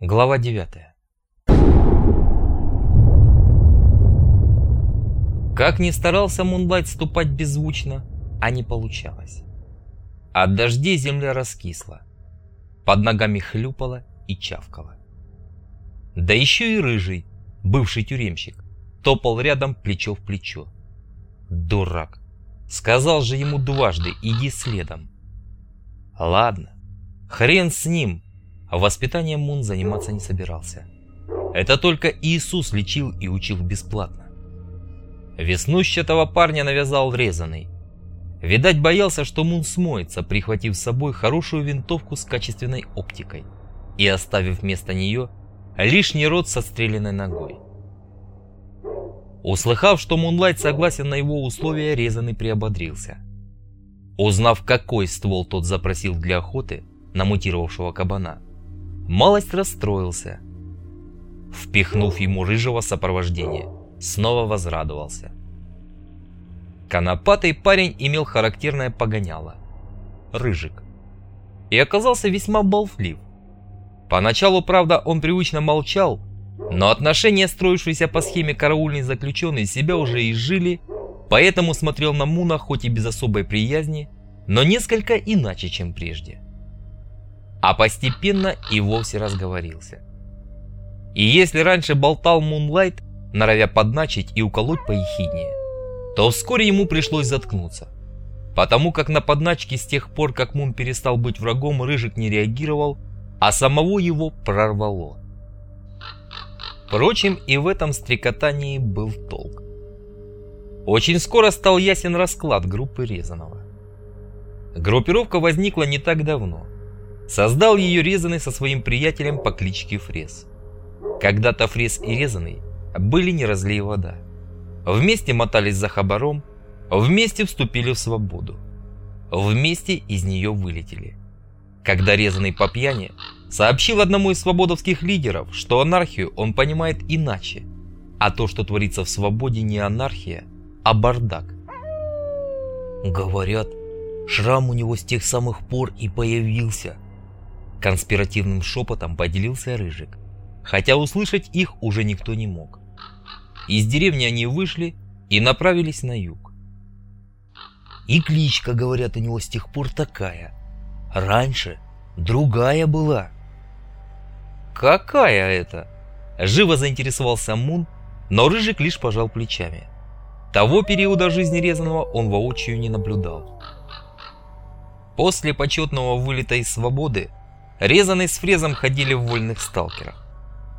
Глава 9 Как ни старался Мунлайт ступать беззвучно, а не получалось. От дождей земля раскисла, под ногами хлюпала и чавкала. Да еще и рыжий, бывший тюремщик, топал рядом плечо в плечо. Дурак! Сказал же ему дважды, иди следом. Ладно, хрен с ним, Воспитанием Мун заниматься не собирался. Это только Иисус лечил и учил бесплатно. Веснущатого парня навязал резаный. Видать, боялся, что Мун смоется, прихватив с собой хорошую винтовку с качественной оптикой и оставив вместо нее лишний рот со стреляной ногой. Услыхав, что Мунлайт согласен на его условия, резаный приободрился. Узнав, какой ствол тот запросил для охоты на мутировавшего кабана, малость расстроился. Впихнув ему рыжего сопровождения, снова возрадовался. Конопатый парень имел характерное погоняло – рыжик. И оказался весьма болтлив. Поначалу, правда, он привычно молчал, но отношения, строившиеся по схеме караульный заключенный, себя уже изжили, поэтому смотрел на Муна хоть и без особой приязни, но несколько иначе, чем прежде а постепенно и вовсе разговорился. И если раньше болтал Мунлайт, норовя подначить и уколоть поехиднее, то вскоре ему пришлось заткнуться. Потому как на подначки с тех пор, как Мун перестал быть врагом, Рыжик не реагировал, а самого его прорвало. Впрочем, и в этом стрекотании был толк. Очень скоро стал ясен расклад группы Резаного. Группировка возникла не так давно – Создал ее Резанный со своим приятелем по кличке Фрез. Когда-то Фрез и Резанный были не разлей вода. Вместе мотались за хабаром, вместе вступили в свободу. Вместе из нее вылетели. Когда Резанный по пьяни сообщил одному из свободовских лидеров, что анархию он понимает иначе, а то, что творится в свободе, не анархия, а бардак. Говорят, шрам у него с тех самых пор и появился – Конспиративным шепотом поделился Рыжик, хотя услышать их уже никто не мог. Из деревни они вышли и направились на юг. И кличка, говорят, у него с тех пор такая. Раньше другая была. «Какая это?» Живо заинтересовался Мун, но Рыжик лишь пожал плечами. Того периода жизни Резаного он воочию не наблюдал. После почетного вылета из свободы Резанный с фрезом ходили в вольных сталкерах.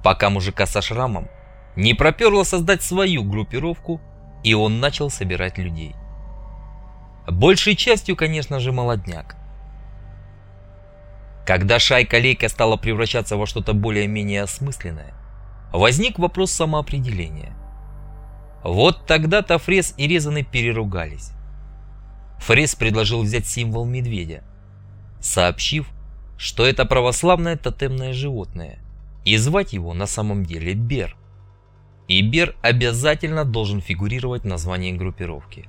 Пока мужика со шрамом не проперло создать свою группировку, и он начал собирать людей. Большей частью, конечно же, молодняк. Когда шайка-лейка стала превращаться во что-то более-менее осмысленное, возник вопрос самоопределения. Вот тогда-то Фрез и Резанный переругались. Фрез предложил взять символ медведя, сообщив, что это православное тотемное животное, и звать его на самом деле Бер. И Бер обязательно должен фигурировать в названии группировки.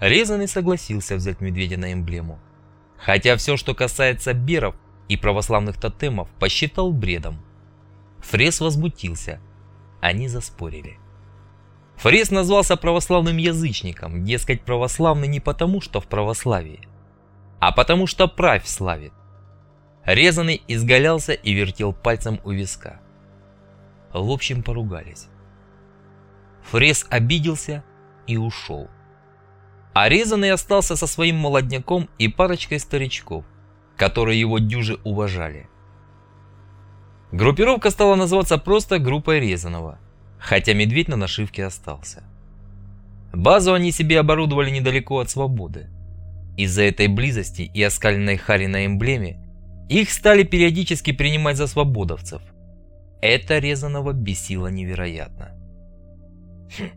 Резанный согласился взять медведя на эмблему, хотя все, что касается Беров и православных тотемов, посчитал бредом. Фрес возмутился, они заспорили. Фрес назвался православным язычником, дескать, православный не потому, что в православии, а потому что правь славит. Резанный изгалялся и вертел пальцем у виска. В общем, поругались. Фрез обиделся и ушел. А Резанный остался со своим молодняком и парочкой старичков, которые его дюже уважали. Группировка стала называться просто группой Резаного, хотя медведь на нашивке остался. Базу они себе оборудовали недалеко от свободы. Из-за этой близости и оскаленной хари на эмблеме их стали периодически принимать за свободовцев. Это Резаного бесило невероятно. Хм.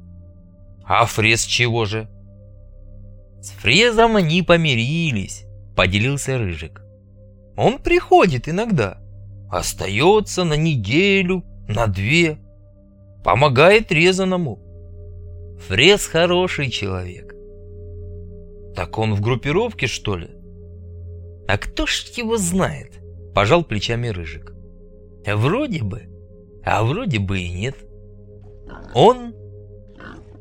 А Фрез чего же? С Фрезом они помирились, поделился Рыжик. Он приходит иногда, остается на неделю, на две, помогает Резаному. Фрез хороший человек. Так он в группировке, что ли? А кто ж его знает? Пожал плечами Рыжик. Вроде бы, а вроде бы и нет. Он?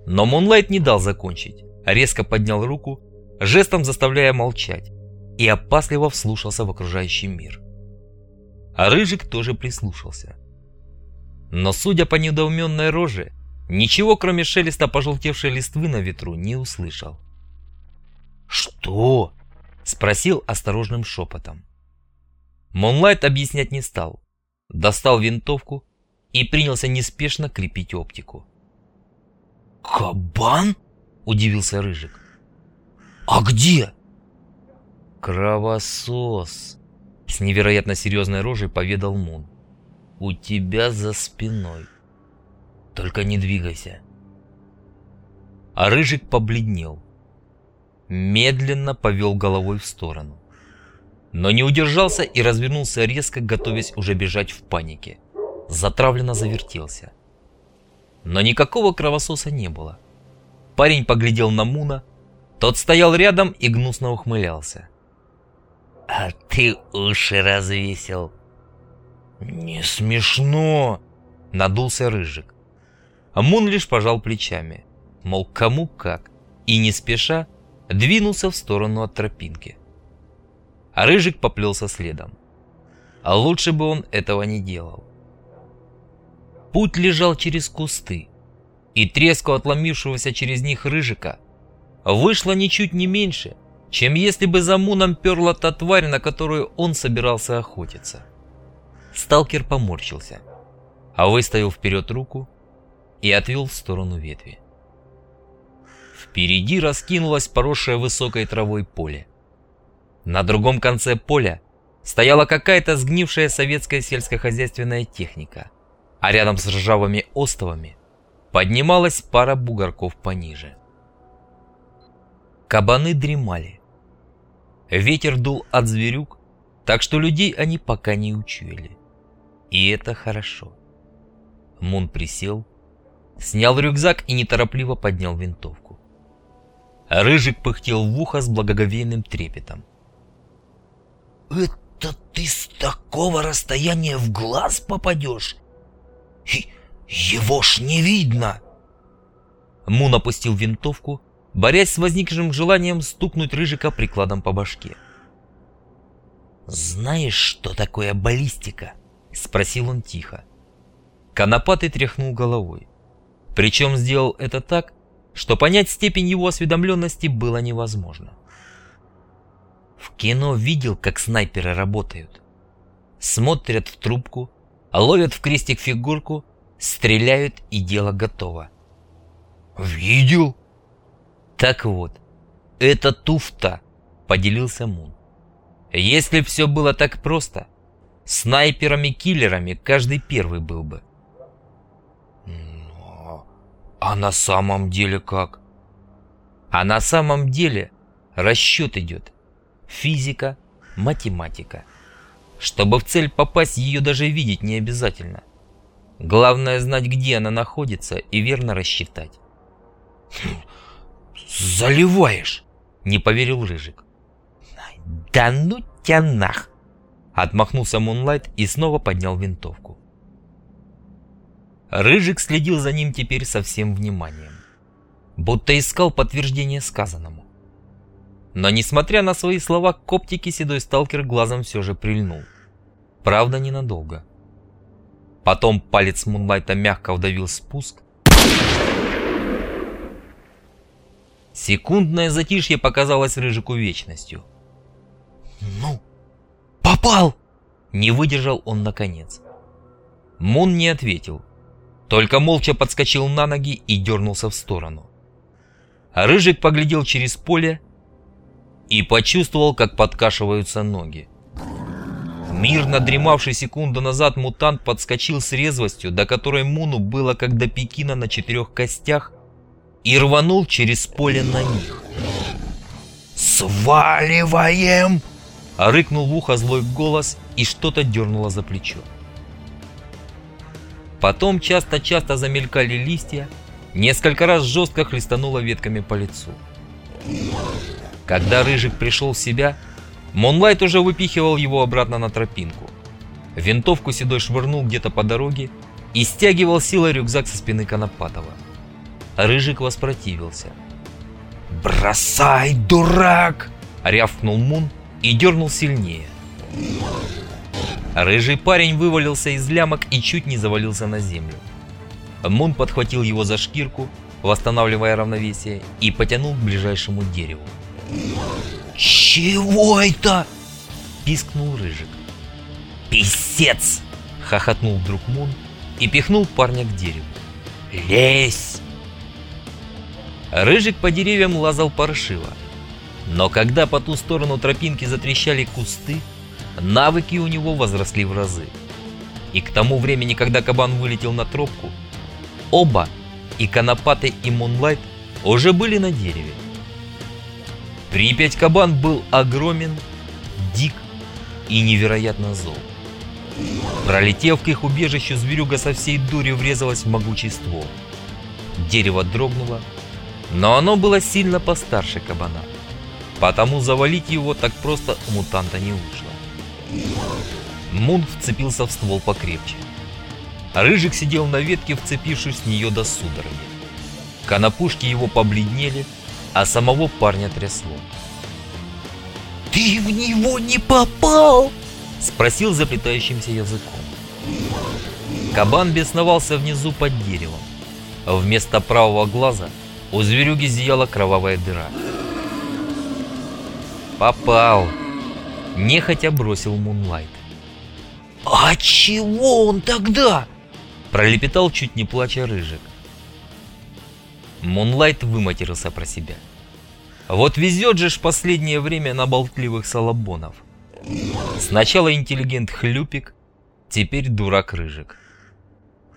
Но Мунлайт не дал закончить, резко поднял руку, жестом заставляя молчать, и опасливо вслушался в окружающий мир. А Рыжик тоже прислушался. Но, судя по недоуменной роже, ничего кроме шелеста пожелтевшей листвы на ветру не услышал. «Что?» — спросил осторожным шепотом. Монлайт объяснять не стал. Достал винтовку и принялся неспешно крепить оптику. «Кабан?» — удивился Рыжик. «А где?» «Кровосос!» — с невероятно серьезной рожей поведал Мун. «У тебя за спиной. Только не двигайся». А Рыжик побледнел. Медленно повел головой в сторону. Но не удержался и развернулся резко, готовясь уже бежать в панике. Затравленно завертелся. Но никакого кровососа не было. Парень поглядел на Муна, тот стоял рядом и гнусно ухмылялся. «А ты уши развесил!» «Не смешно!» — надулся Рыжик. А Мун лишь пожал плечами, мол, кому как, и не спеша двинулся в сторону от тропинки. А Рыжик поплелся следом. А лучше бы он этого не делал. Путь лежал через кусты, и треску отломившегося через них рыжика вышло ничуть не меньше, чем если бы за Муном перла та тварь, на которую он собирался охотиться. Сталкер поморщился, а выставил вперед руку и отвел в сторону ветви. Впереди раскинулось поросшее высокой травой поле. На другом конце поля стояла какая-то сгнившая советская сельскохозяйственная техника – а рядом с ржавыми остовами поднималась пара бугорков пониже. Кабаны дремали. Ветер дул от зверюк, так что людей они пока не учуяли. И это хорошо. Мун присел, снял рюкзак и неторопливо поднял винтовку. Рыжик пыхтел в ухо с благоговейным трепетом. «Это ты с такого расстояния в глаз попадешь?» «Его ж не видно!» Мун опустил винтовку, борясь с возникшим желанием стукнуть Рыжика прикладом по башке. «Знаешь, что такое баллистика?» — спросил он тихо. Конопатый тряхнул головой. Причем сделал это так, что понять степень его осведомленности было невозможно. В кино видел, как снайперы работают. Смотрят в трубку, ловят в крестик фигурку, стреляют и дело готово. «Видел?» «Так вот, это туфта», — поделился Мун. «Если все было так просто, снайперами-киллерами каждый первый был бы». А на самом деле как? А на самом деле расчет идет. Физика, математика. Чтобы в цель попасть, ее даже видеть не обязательно. Главное знать, где она находится, и верно рассчитать. «Заливаешь!» — не поверил Рыжик. «Да ну тебя нах!» Отмахнулся Мунлайт и снова поднял винтовку. Рыжик следил за ним теперь со всем вниманием, будто искал подтверждение сказанному. Но несмотря на свои слова, к оптике седой сталкер глазом все же прильнул. Правда, ненадолго. Потом палец Мунлайта мягко вдавил спуск. Секундное затишье показалось Рыжику вечностью. «Ну, попал!» Не выдержал он наконец. Мун не ответил, только молча подскочил на ноги и дернулся в сторону. Рыжик поглядел через поле и почувствовал, как подкашиваются ноги. Мирно дремавший секунду назад мутант подскочил с резвостью, до которой Муну было как до Пекина на четырех костях, и рванул через поле на них. «Сваливаем!» — рыкнул в ухо злой голос, и что-то дернуло за плечо. Потом часто-часто замелькали листья, несколько раз жестко хлестануло ветками по лицу. Когда Рыжик пришел в себя, Монлайт уже выпихивал его обратно на тропинку. Винтовку Седой швырнул где-то по дороге и стягивал силой рюкзак со спины Конопатова. Рыжик воспротивился. «Бросай, дурак!» — рявкнул Мун и дернул сильнее. Рыжий парень вывалился из лямок и чуть не завалился на землю. Мун подхватил его за шкирку, восстанавливая равновесие, и потянул к ближайшему дереву. «Чего это?» – пискнул Рыжик. «Писец!» – хохотнул вдруг Мун и пихнул парня к дереву. «Лезь!» Рыжик по деревьям лазал паршиво. Но когда по ту сторону тропинки затрещали кусты, навыки у него возросли в разы. И к тому времени, когда кабан вылетел на тропку, оба, и Конопаты, и Мунлайт, уже были на дереве. Припять кабан был огромен, дик и невероятно зол. Пролетев к их убежищу, зверюга со всей дури врезалась в могучий ствол. Дерево дрогнуло, но оно было сильно постарше кабана, потому завалить его так просто у мутанта не вышло. Мун вцепился в ствол покрепче. Рыжик сидел на ветке, вцепившись в нее до судороги. Конопушки его побледнели, а самого парня трясло. «Ты в него не попал!» — спросил заплетающимся языком. Кабан бесновался внизу под деревом. Вместо правого глаза у зверюги зияла кровавая дыра. «Попал!» — нехотя бросил Мунлайт. «А чего он тогда?» — пролепетал чуть не плача Рыжик. Мунлайт выматерился про себя. Вот везет же ж последнее время на болтливых салабонов. Сначала интеллигент Хлюпик, теперь дурак Рыжик.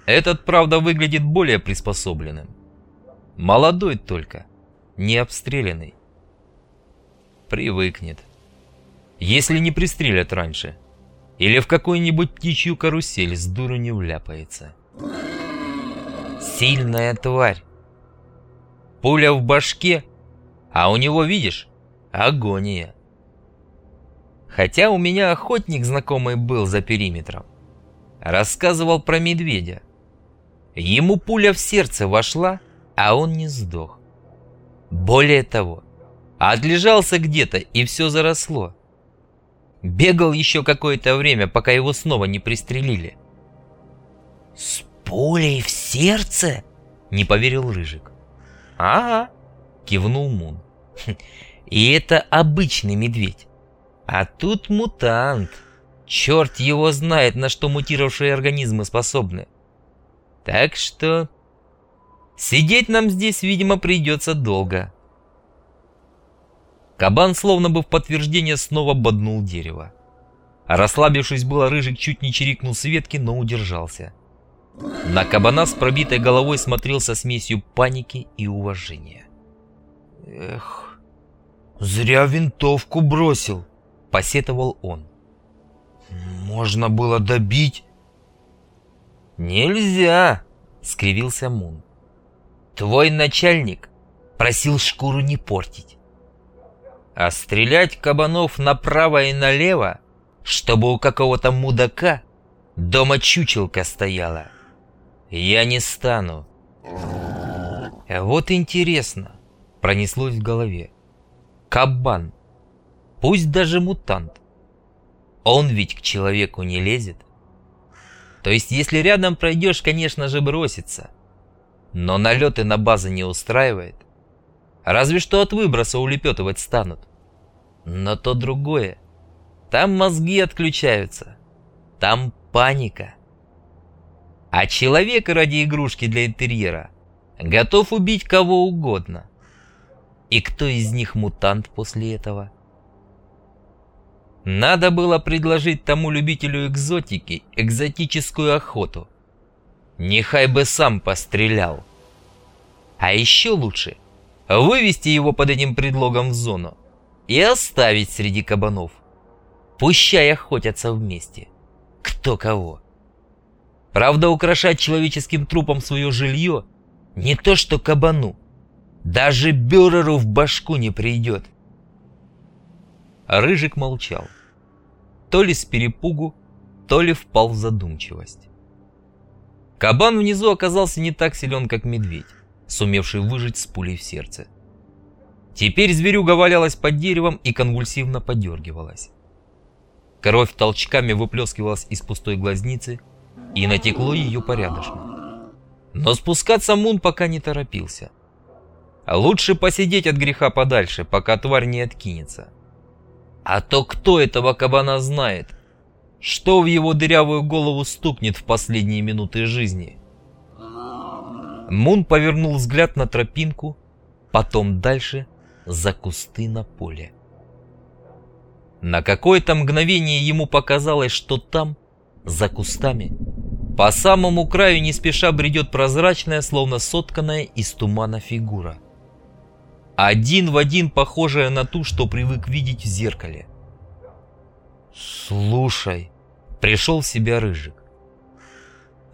Этот, правда, выглядит более приспособленным. Молодой только, не обстрелянный. Привыкнет. Если не пристрелят раньше. Или в какую-нибудь птичью карусель с дуру не вляпается. Сильная тварь. Пуля в башке, а у него, видишь, агония. Хотя у меня охотник знакомый был за периметром. Рассказывал про медведя. Ему пуля в сердце вошла, а он не сдох. Более того, отлежался где-то и все заросло. Бегал еще какое-то время, пока его снова не пристрелили. «С пулей в сердце?» — не поверил Рыжик. «Ага», — кивнул Мун. «И это обычный медведь. А тут мутант. Черт его знает, на что мутировавшие организмы способны. Так что... Сидеть нам здесь, видимо, придется долго». Кабан, словно бы в подтверждение, снова боднул дерево. Расслабившись было, Рыжик чуть не чирикнул с ветки, но удержался. На кабана с пробитой головой смотрелся смесью паники и уважения. «Эх, зря винтовку бросил», — посетовал он. «Можно было добить». «Нельзя», — скривился Мун. «Твой начальник просил шкуру не портить. А стрелять кабанов направо и налево, чтобы у какого-то мудака дома чучелка стояла, я не стану. Вот интересно, пронеслось в голове. Кабан, пусть даже мутант, он ведь к человеку не лезет. То есть, если рядом пройдешь, конечно же, бросится. Но налеты на базы не устраивает. Разве что от выброса улепетывать станут. Но то другое. Там мозги отключаются. Там паника. А человек ради игрушки для интерьера готов убить кого угодно. И кто из них мутант после этого? Надо было предложить тому любителю экзотики экзотическую охоту. Нехай бы сам пострелял. А еще лучше вывести его под этим предлогом в зону и оставить среди кабанов. Пущай охотятся вместе. Кто кого. Правда, украшать человеческим трупом свое жилье не то что кабану. Даже Бюреру в башку не придет. Рыжик молчал. То ли с перепугу, то ли впал в задумчивость. Кабан внизу оказался не так силен, как медведь, сумевший выжить с пулей в сердце. Теперь зверюга валялась под деревом и конвульсивно подергивалась. Кровь толчками выплескивалась из пустой глазницы, и натекло ее порядочно. Но спускаться Мун пока не торопился. Лучше посидеть от греха подальше, пока тварь не откинется. А то кто этого кабана знает? Что в его дырявую голову стукнет в последние минуты жизни? Мун повернул взгляд на тропинку, потом дальше за кусты на поле. На какое-то мгновение ему показалось, что там, за кустами, по самому краю не спеша бредет прозрачная, словно сотканная из тумана фигура. Один в один похожая на ту, что привык видеть в зеркале. «Слушай», — пришел в себя Рыжик, —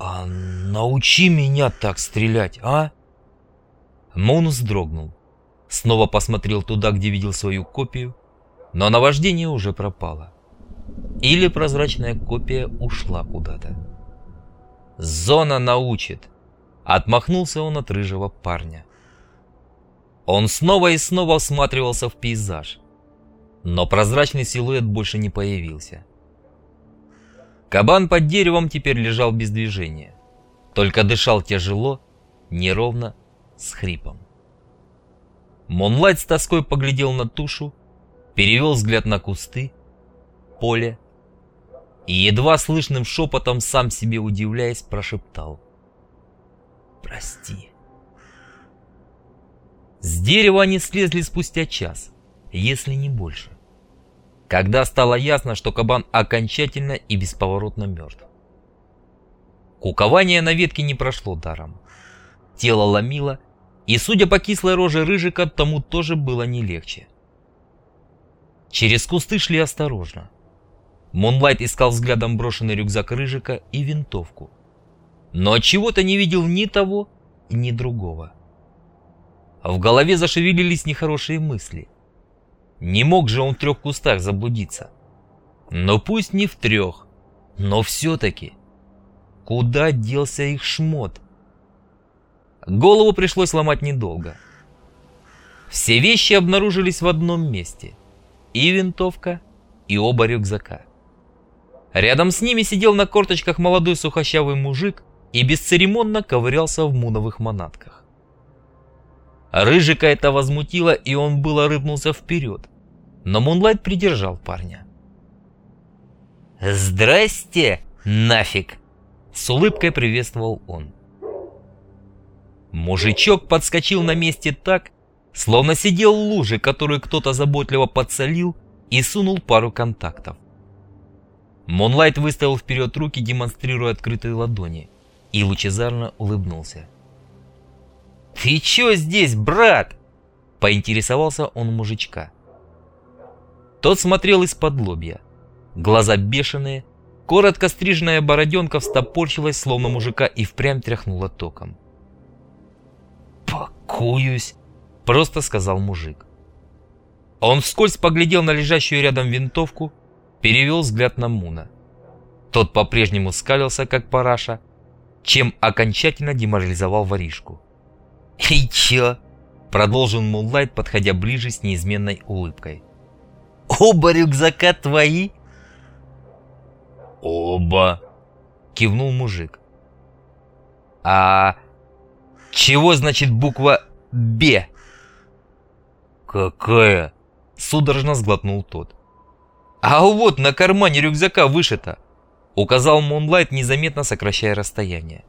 «а научи меня так стрелять, а?» Мун вздрогнул. Снова посмотрел туда, где видел свою копию, но наваждение уже пропало. Или прозрачная копия ушла куда-то. «Зона научит!» Отмахнулся он от рыжего парня. Он снова и снова всматривался в пейзаж, но прозрачный силуэт больше не появился. Кабан под деревом теперь лежал без движения, только дышал тяжело, неровно, с хрипом. Монлайт с тоской поглядел на тушу, перевел взгляд на кусты, поле и едва слышным шепотом, сам себе удивляясь, прошептал «Прости». С дерева они слезли спустя час, если не больше. Когда стало ясно, что кабан окончательно и бесповоротно мертв. Кукование на ветке не прошло даром. Тело ломило, и, судя по кислой роже Рыжика, тому тоже было не легче. Через кусты шли осторожно. Мунлайт искал взглядом брошенный рюкзак Рыжика и винтовку. Но чего-то не видел ни того, ни другого. В голове зашевелились нехорошие мысли. Не мог же он в трех кустах заблудиться. Но пусть не в трех, но все-таки. Куда делся их шмот? Голову пришлось ломать недолго. Все вещи обнаружились в одном месте. И винтовка, и оба рюкзака. Рядом с ними сидел на корточках молодой сухощавый мужик и бесцеремонно ковырялся в муновых манатках. Рыжика это возмутило, и он было рыпнулся вперед. Но Мунлайт придержал парня. «Здрасте, нафиг!» С улыбкой приветствовал он. Мужичок подскочил на месте так, словно сидел в луже, которую кто-то заботливо подсолил и сунул пару контактов. Монлайт выставил вперед руки, демонстрируя открытые ладони, и лучезарно улыбнулся. «Ты чё здесь, брат?» – поинтересовался он мужичка. Тот смотрел из-под лобья. Глаза бешеные, коротко стриженная бороденка встопорчилась, словно мужика, и впрямь тряхнула током. «Пакуюсь», — просто сказал мужик. Он вскользь поглядел на лежащую рядом винтовку, перевел взгляд на Муна. Тот по-прежнему скалился, как параша, чем окончательно деморализовал воришку. «И чё?» — продолжил Мунлайт, подходя ближе с неизменной улыбкой. «Оба рюкзака твои?» «Оба!» — кивнул мужик. «А чего значит буква «Б»?» «Какая?» — судорожно сглотнул тот. «А вот на кармане рюкзака вышито!» — указал Мунлайт, незаметно сокращая расстояние.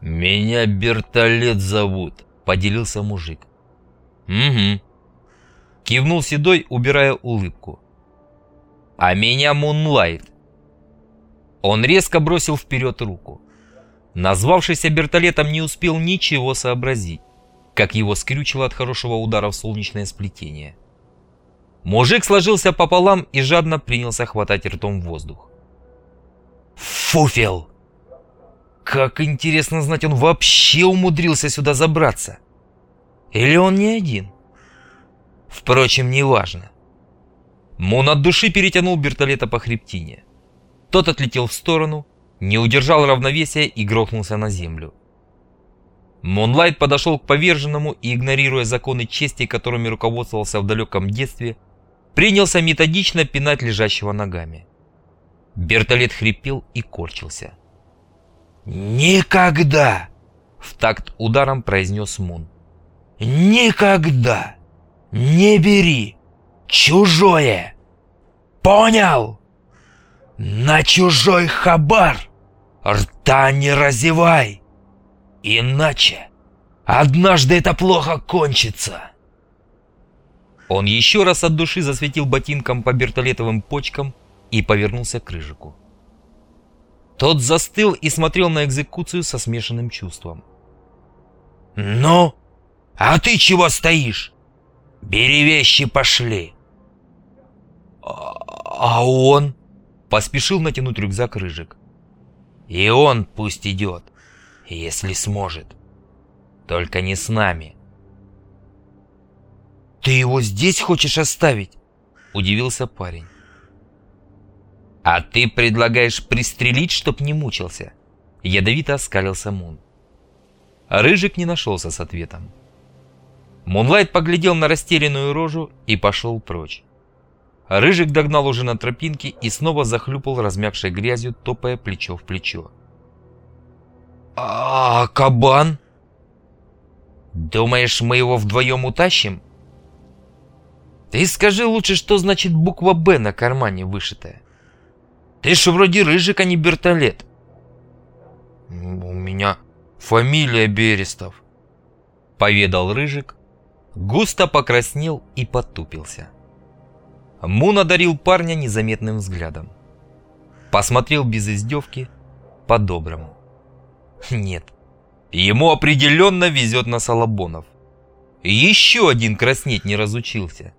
«Меня Бертолет зовут», — поделился мужик. «Угу», — кивнул Седой, убирая улыбку. «А меня Мунлайт». Он резко бросил вперед руку. Назвавшийся Бертолетом не успел ничего сообразить, как его скрючило от хорошего удара в солнечное сплетение. Мужик сложился пополам и жадно принялся хватать ртом воздух. «Фуфел!» Как интересно знать, он вообще умудрился сюда забраться. Или он не один? Впрочем, неважно. Мун от души перетянул Бертолета по хребтине. Тот отлетел в сторону, не удержал равновесия и грохнулся на землю. Мунлайт подошел к поверженному и, игнорируя законы чести, которыми руководствовался в далеком детстве, принялся методично пинать лежащего ногами. Бертолет хрипел и корчился. «Никогда!» — в такт ударом произнес Мун. «Никогда! Не бери! Чужое! Понял? На чужой хабар рта не разевай! Иначе однажды это плохо кончится!» Он еще раз от души засветил ботинком по бертолетовым почкам и повернулся к Рыжику. Тот застыл и смотрел на экзекуцию со смешанным чувством. «Ну, а ты чего стоишь? Бери вещи, пошли!» «А, а он?» — поспешил натянуть рюкзак Рыжик. «И он пусть идет, если сможет. Только не с нами». «Ты его здесь хочешь оставить?» — удивился парень. «А ты предлагаешь пристрелить, чтоб не мучился?» Ядовито оскалился Мун. Рыжик не нашелся с ответом. Мунлайт поглядел на растерянную рожу и пошел прочь. Рыжик догнал уже на тропинке и снова захлюпал размягшей грязью, топая плечо в плечо. «А, кабан?» «Думаешь, мы его вдвоем утащим?» «Ты скажи лучше, что значит буква «Б» на кармане вышитая?» Ты ж вроде Рыжик, а не Бертолет. У меня фамилия Берестов, поведал Рыжик, густо покраснел и потупился. Мун одарил парня незаметным взглядом. Посмотрел без издевки, по-доброму. Нет, ему определенно везет на Салабонов. Еще один краснеть не разучился.